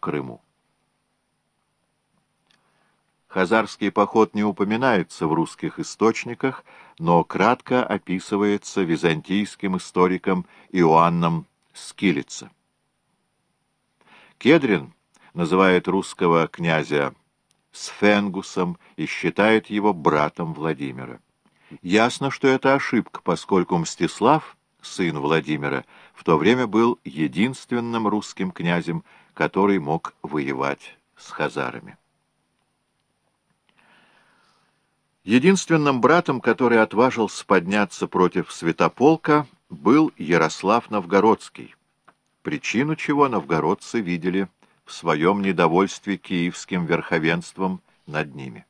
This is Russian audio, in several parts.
Крыму. Хазарский поход не упоминается в русских источниках, но кратко описывается византийским историком Иоанном Скилица. Кедрин называет русского князя Сфенгусом и считает его братом Владимира. Ясно, что это ошибка, поскольку Мстислав, сын Владимира, в то время был единственным русским князем, который мог воевать с хазарами. Единственным братом, который отважился подняться против Святополка, был Ярослав Новгородский, причину чего новгородцы видели в своем недовольстве киевским верховенством над ними.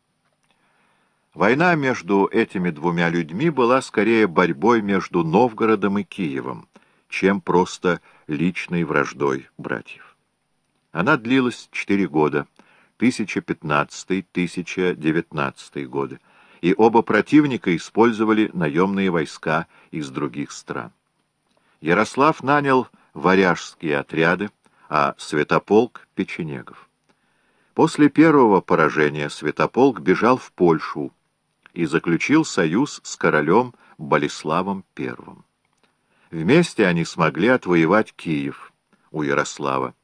Война между этими двумя людьми была скорее борьбой между Новгородом и Киевом, чем просто личной враждой братьев. Она длилась четыре года, 1015-1019 годы, и оба противника использовали наемные войска из других стран. Ярослав нанял варяжские отряды, а Святополк — печенегов. После первого поражения Святополк бежал в Польшу и заключил союз с королем Болеславом I. Вместе они смогли отвоевать Киев у Ярослава,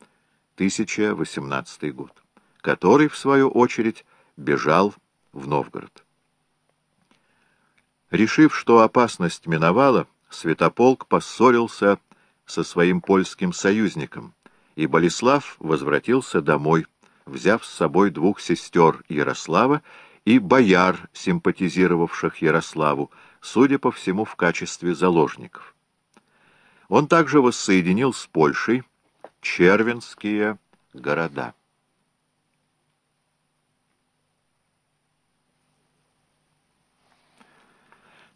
1018 год, который, в свою очередь, бежал в Новгород. Решив, что опасность миновала, Святополк поссорился со своим польским союзником, и Болеслав возвратился домой, взяв с собой двух сестер Ярослава и бояр, симпатизировавших Ярославу, судя по всему, в качестве заложников. Он также воссоединил с Польшей червенские города.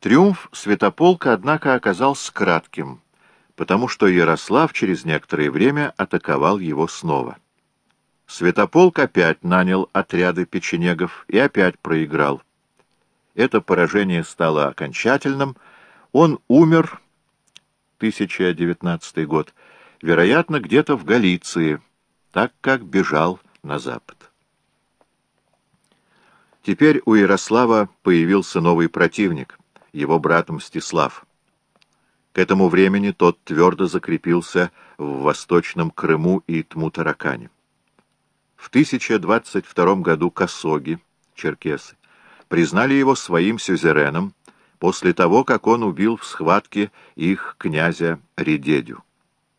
Триумф Святополка, однако, оказался кратким, потому что Ярослав через некоторое время атаковал его снова. Святополк опять нанял отряды печенегов и опять проиграл. Это поражение стало окончательным. Он умер, 1019 год, вероятно, где-то в Галиции, так как бежал на запад. Теперь у Ярослава появился новый противник — его брат Мстислав. К этому времени тот твердо закрепился в Восточном Крыму и Тмутаракане. В 1022 году косоги, черкесы, признали его своим сюзереном после того, как он убил в схватке их князя Редедю.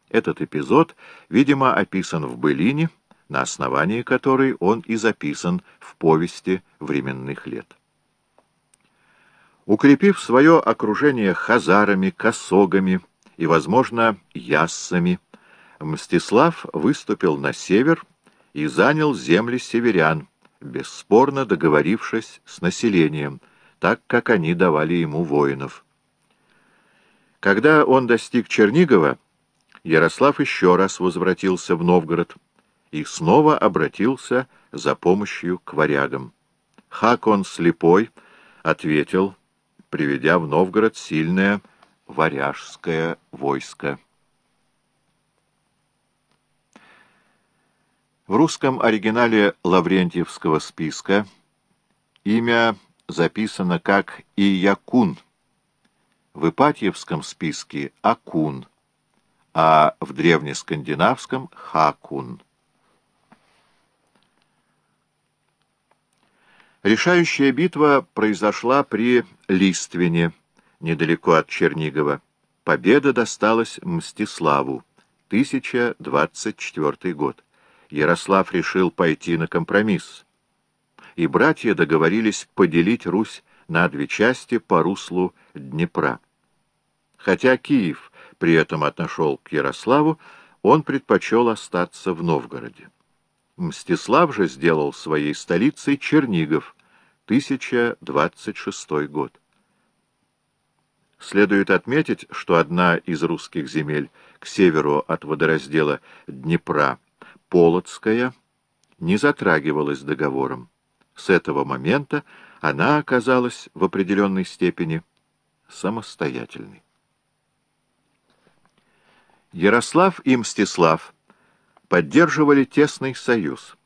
Этот эпизод, видимо, описан в Былине, на основании которой он и записан в повести временных лет. Укрепив свое окружение хазарами, косогами и, возможно, яссами, Мстислав выступил на север и занял земли северян, бесспорно договорившись с населением, так как они давали ему воинов. Когда он достиг Чернигова, Ярослав еще раз возвратился в Новгород и снова обратился за помощью к варягам. Хакон Слепой ответил, приведя в Новгород сильное варяжское войско. В русском оригинале Лаврентьевского списка имя записано как Иякун, в Ипатьевском списке — Акун, а в древнескандинавском — Хакун. Решающая битва произошла при Листвене, недалеко от Чернигова. Победа досталась Мстиславу, 1024 год. Ярослав решил пойти на компромисс, и братья договорились поделить Русь на две части по руслу Днепра. Хотя Киев при этом отошел к Ярославу, он предпочел остаться в Новгороде. Мстислав же сделал своей столицей Чернигов, 1026 год. Следует отметить, что одна из русских земель к северу от водораздела Днепра, Полоцкая, не затрагивалась договором. С этого момента она оказалась в определенной степени самостоятельной. Ярослав и Мстислав поддерживали тесный союз